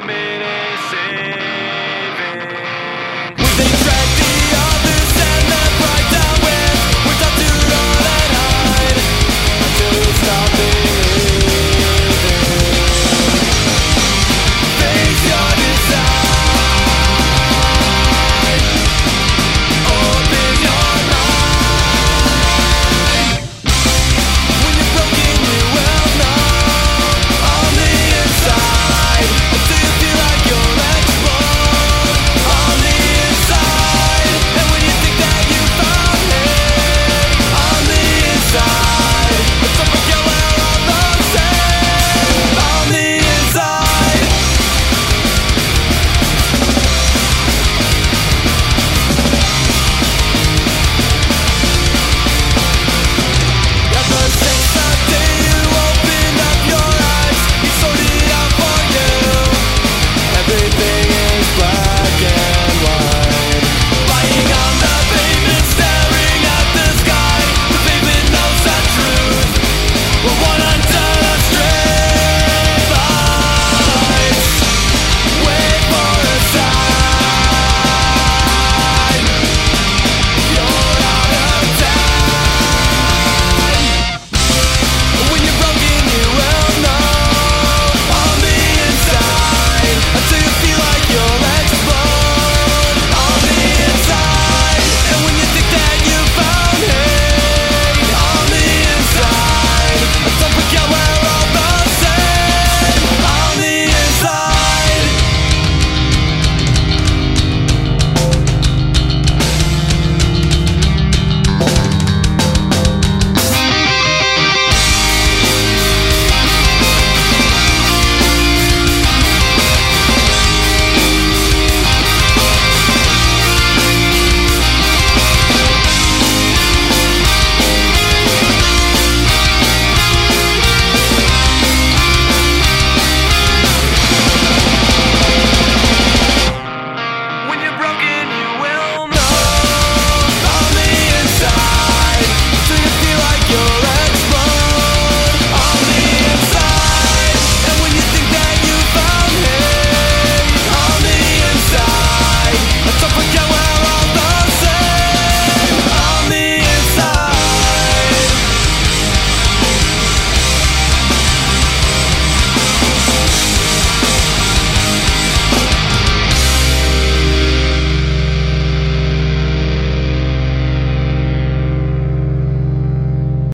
damn.